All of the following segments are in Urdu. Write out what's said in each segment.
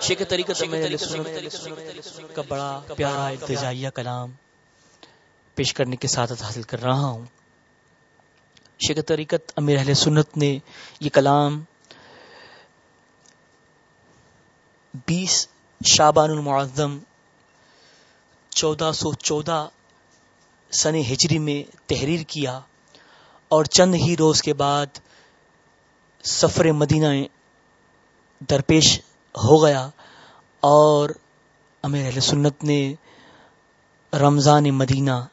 شیخ طریقت کا بڑا پیارا التجائیہ کلام پیش کرنے کی سعادت حاصل کر رہا ہوں۔ شیخ طریقت امیر اہل سنت نے یہ کلام بیس شابان المعظم چودہ سو چودہ سن ہجری میں تحریر کیا اور چند ہی روز کے بعد سفر مدینہ درپیش ہو گیا اور امیر اہل سنت نے رمضان مدینہ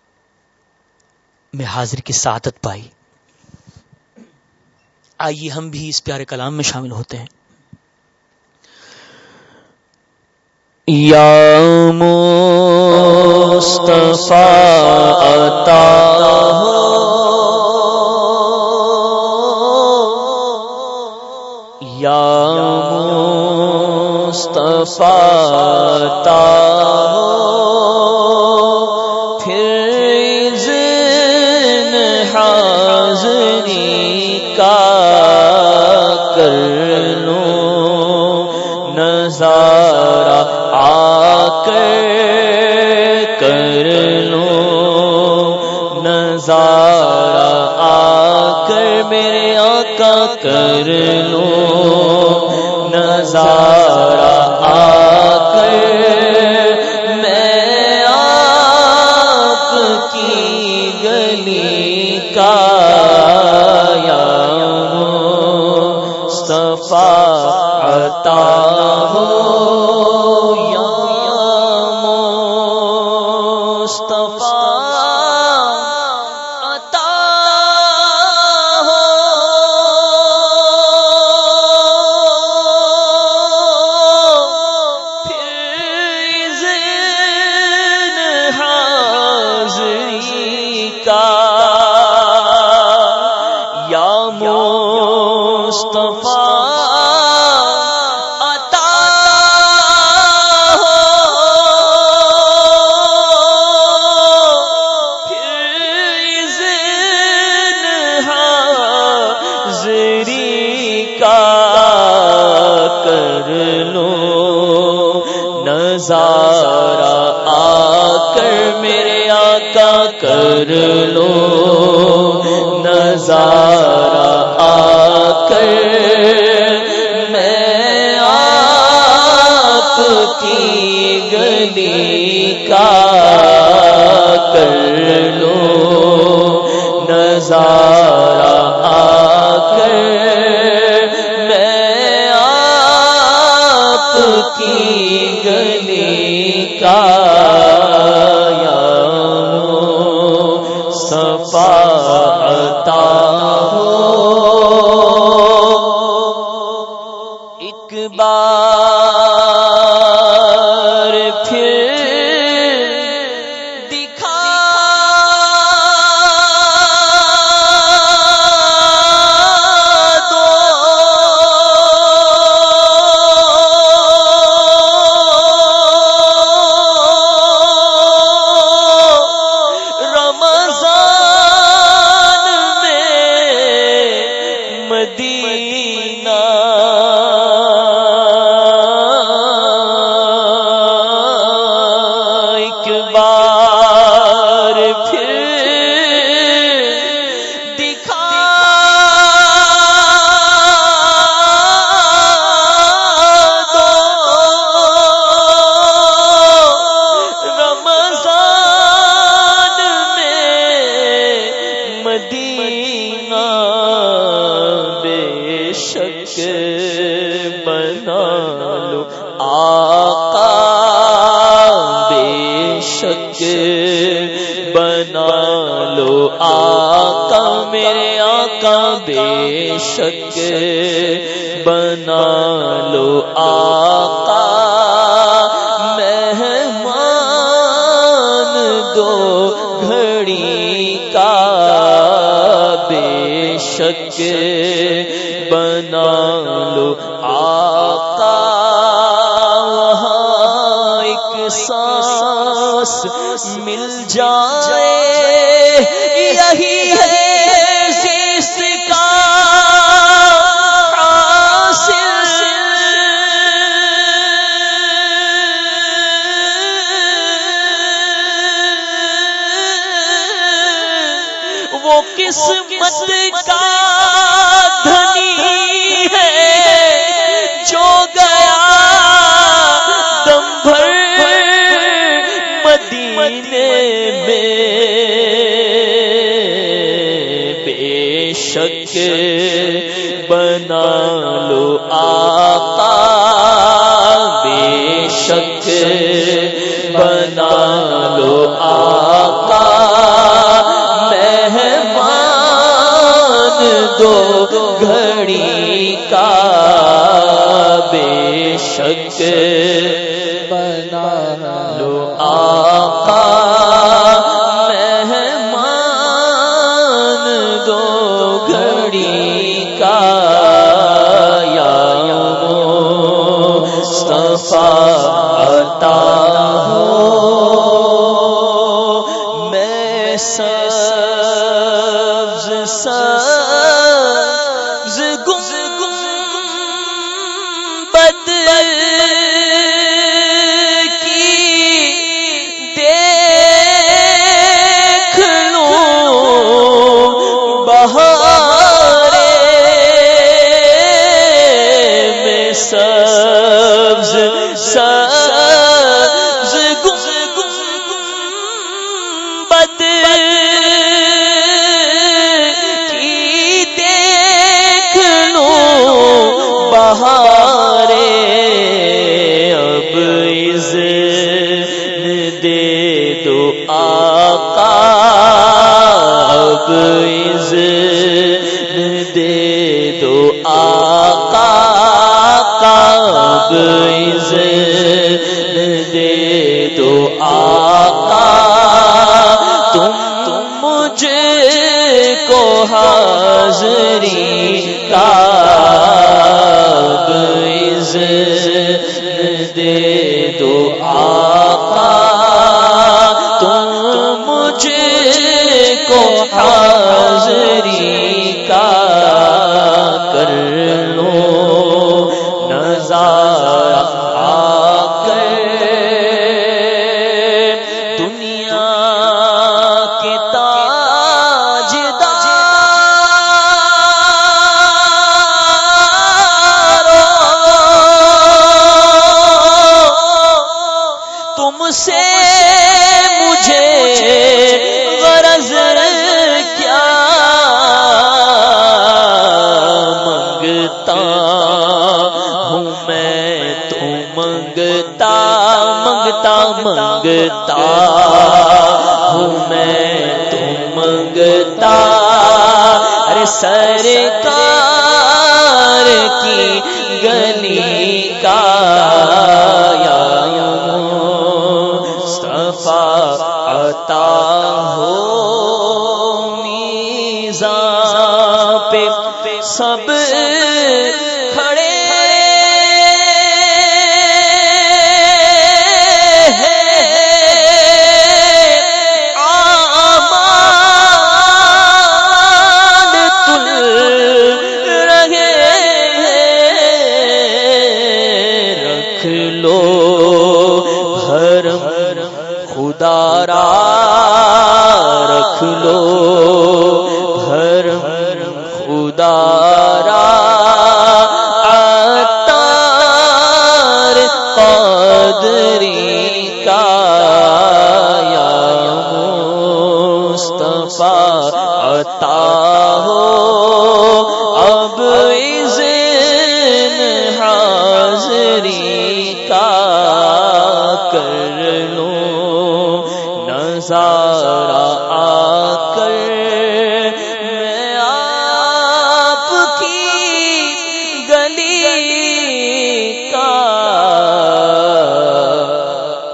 میں حاضر کی سعادت پائی۔ آئیے ہم بھی اس پیارے کلام میں شامل ہوتے ہیں۔ یا مصطفیٰ وفاتا ہو پھر کا کر لوں۔ نظارہ آ کر کر لوں۔ نظارہ آ کر میرے آقا کر لوں۔ نظارہ کی کے بنا لو. آقا بے شک بنا لو. آقا میرے آقا بے شک بنا لو. آقا شک کو سانس مل جائے۔ یہی ہے زیست کا قسمت کا شک بنا لو آقا، بے شک بنا لو آقا۔ مہمان دو گھڑی کا بے شک سے مجھے غرض کیا منگتا ہوں میں تو منگتا منگتا منگتا ہوں میں تو منگتا ارے سر سب سات